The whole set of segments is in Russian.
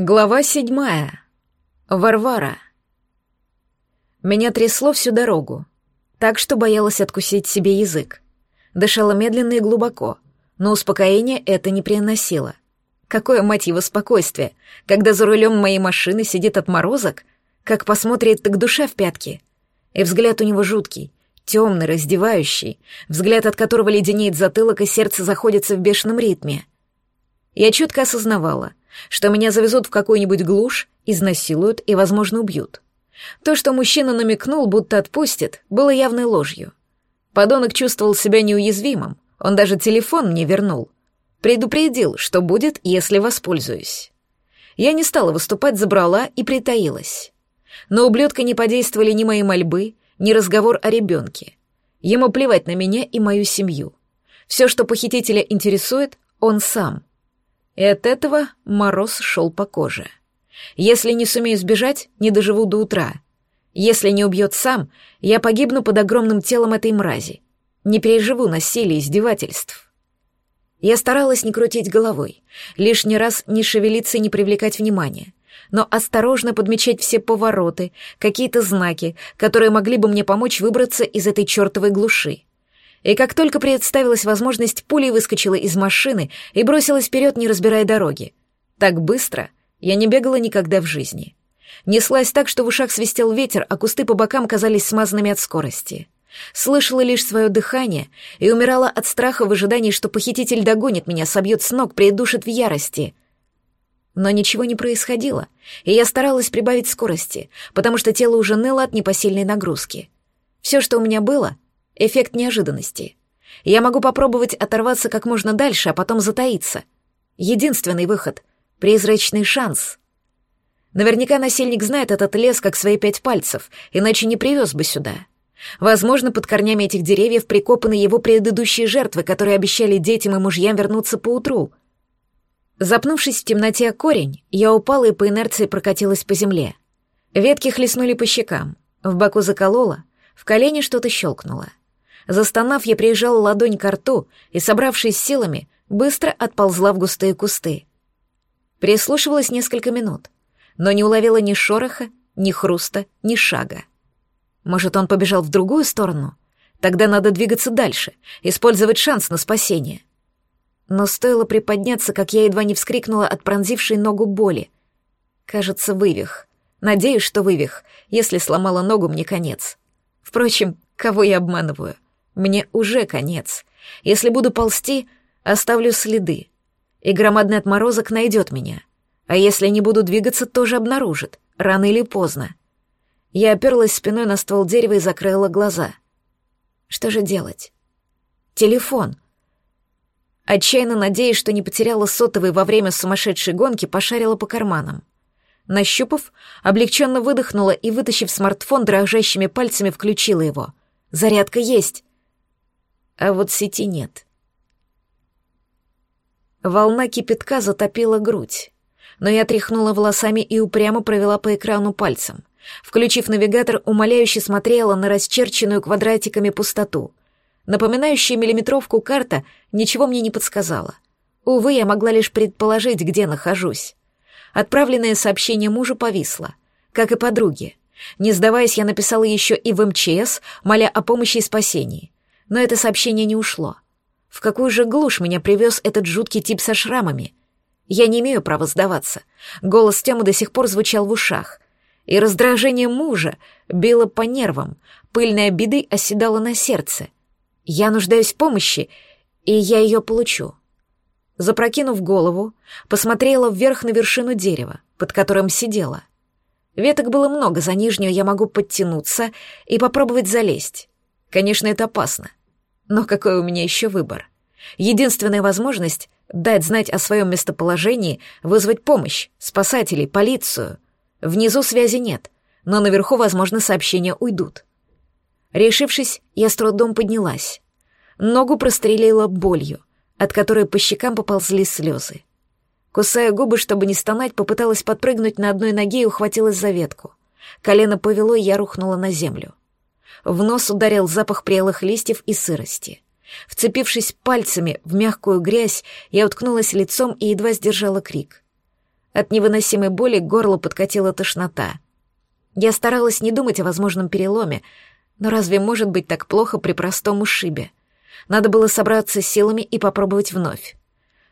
Глава седьмая. Варвара. Меня трясло всю дорогу, так что боялась откусить себе язык. Дышала медленно и глубоко, но успокоение это не приносило. Какое, мать его, спокойствие, когда за рулем моей машины сидит отморозок, как посмотрит так душа в пятки. И взгляд у него жуткий, темный, раздевающий, взгляд от которого леденеет затылок и сердце заходится в бешеном ритме. Я четко осознавала, что меня завезут в какую-нибудь глушь, изнасилуют и, возможно, убьют. То, что мужчина намекнул, будто отпустит, было явной ложью. Подонок чувствовал себя неуязвимым, он даже телефон мне вернул. Предупредил, что будет, если воспользуюсь. Я не стала выступать, забрала и притаилась. Но ублюдка не подействовали ни мои мольбы, ни разговор о ребенке. Ему плевать на меня и мою семью. Все, что похитителя интересует, он сам — и от этого мороз шел по коже. Если не сумею сбежать, не доживу до утра. Если не убьет сам, я погибну под огромным телом этой мрази. Не переживу насилия и издевательств. Я старалась не крутить головой, лишний раз не шевелиться и не привлекать внимания, но осторожно подмечать все повороты, какие-то знаки, которые могли бы мне помочь выбраться из этой чертовой глуши и как только представилась возможность, пулей выскочила из машины и бросилась вперед, не разбирая дороги. Так быстро я не бегала никогда в жизни. Неслась так, что в ушах свистел ветер, а кусты по бокам казались смазанными от скорости. Слышала лишь свое дыхание и умирала от страха в ожидании, что похититель догонит меня, собьет с ног, придушит в ярости. Но ничего не происходило, и я старалась прибавить скорости, потому что тело уже ныло от непосильной нагрузки. Все, что у меня было — Эффект неожиданности. Я могу попробовать оторваться как можно дальше, а потом затаиться. Единственный выход — призрачный шанс. Наверняка насильник знает этот лес как свои пять пальцев, иначе не привез бы сюда. Возможно, под корнями этих деревьев прикопаны его предыдущие жертвы, которые обещали детям и мужьям вернуться поутру. Запнувшись в темноте о корень, я упала и по инерции прокатилась по земле. Ветки хлестнули по щекам, в боку заколола, в колене что-то щелкнуло. Застонав, я приезжала ладонь к рту и, собравшись силами, быстро отползла в густые кусты. Прислушивалась несколько минут, но не уловила ни шороха, ни хруста, ни шага. Может, он побежал в другую сторону? Тогда надо двигаться дальше, использовать шанс на спасение. Но стоило приподняться, как я едва не вскрикнула от пронзившей ногу боли. Кажется, вывих. Надеюсь, что вывих. Если сломала ногу, мне конец. Впрочем, кого я обманываю? Мне уже конец. Если буду ползти, оставлю следы. И громадный отморозок найдет меня. А если не буду двигаться, тоже обнаружит, рано или поздно. Я оперлась спиной на ствол дерева и закрыла глаза. Что же делать? Телефон. Отчаянно надеясь, что не потеряла сотовый во время сумасшедшей гонки, пошарила по карманам. Нащупав, облегченно выдохнула и, вытащив смартфон, дрожащими пальцами включила его. Зарядка есть а вот сети нет. Волна кипятка затопила грудь, но я тряхнула волосами и упрямо провела по экрану пальцем. Включив навигатор, умоляюще смотрела на расчерченную квадратиками пустоту. Напоминающая миллиметровку карта ничего мне не подсказала. Увы, я могла лишь предположить, где нахожусь. Отправленное сообщение мужу повисло, как и подруге. Не сдаваясь, я написала еще и в МЧС, моля о помощи и спасении но это сообщение не ушло. В какую же глушь меня привез этот жуткий тип со шрамами? Я не имею права сдаваться. Голос Тёмы до сих пор звучал в ушах. И раздражение мужа било по нервам, пыльной обидой оседало на сердце. Я нуждаюсь в помощи, и я ее получу. Запрокинув голову, посмотрела вверх на вершину дерева, под которым сидела. Веток было много, за нижнюю я могу подтянуться и попробовать залезть. Конечно, это опасно. Но какой у меня еще выбор? Единственная возможность — дать знать о своем местоположении, вызвать помощь, спасателей, полицию. Внизу связи нет, но наверху, возможно, сообщения уйдут. Решившись, я с трудом поднялась. Ногу прострелила болью, от которой по щекам поползли слезы. Кусая губы, чтобы не стонать, попыталась подпрыгнуть на одной ноге и ухватилась за ветку. Колено повело, и я рухнула на землю. В нос ударил запах прелых листьев и сырости. Вцепившись пальцами в мягкую грязь, я уткнулась лицом и едва сдержала крик. От невыносимой боли к горлу подкатила тошнота. Я старалась не думать о возможном переломе, но разве может быть так плохо при простом ушибе? Надо было собраться силами и попробовать вновь.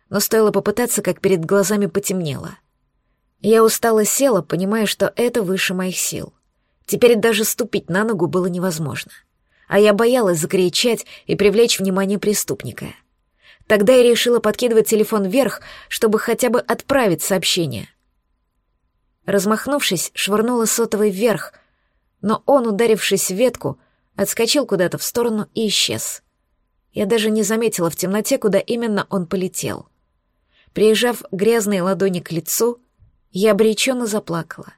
Но стоило попытаться, как перед глазами потемнело. Я устало села, понимая, что это выше моих сил. Теперь даже ступить на ногу было невозможно. А я боялась закричать и привлечь внимание преступника. Тогда я решила подкидывать телефон вверх, чтобы хотя бы отправить сообщение. Размахнувшись, швырнула сотовый вверх, но он, ударившись в ветку, отскочил куда-то в сторону и исчез. Я даже не заметила в темноте, куда именно он полетел. Приезжав грязные ладони к лицу, я обреченно заплакала.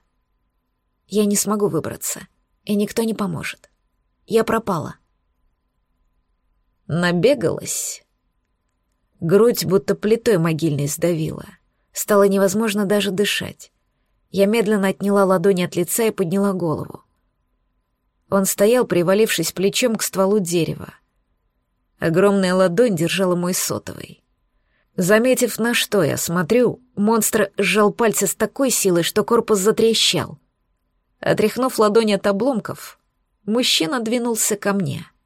Я не смогу выбраться, и никто не поможет. Я пропала. Набегалась. Грудь будто плитой могильной сдавила. Стало невозможно даже дышать. Я медленно отняла ладони от лица и подняла голову. Он стоял, привалившись плечом к стволу дерева. Огромная ладонь держала мой сотовый. Заметив, на что я смотрю, монстр сжал пальцы с такой силой, что корпус затрещал. Отряхнув ладонь от обломков, мужчина двинулся ко мне —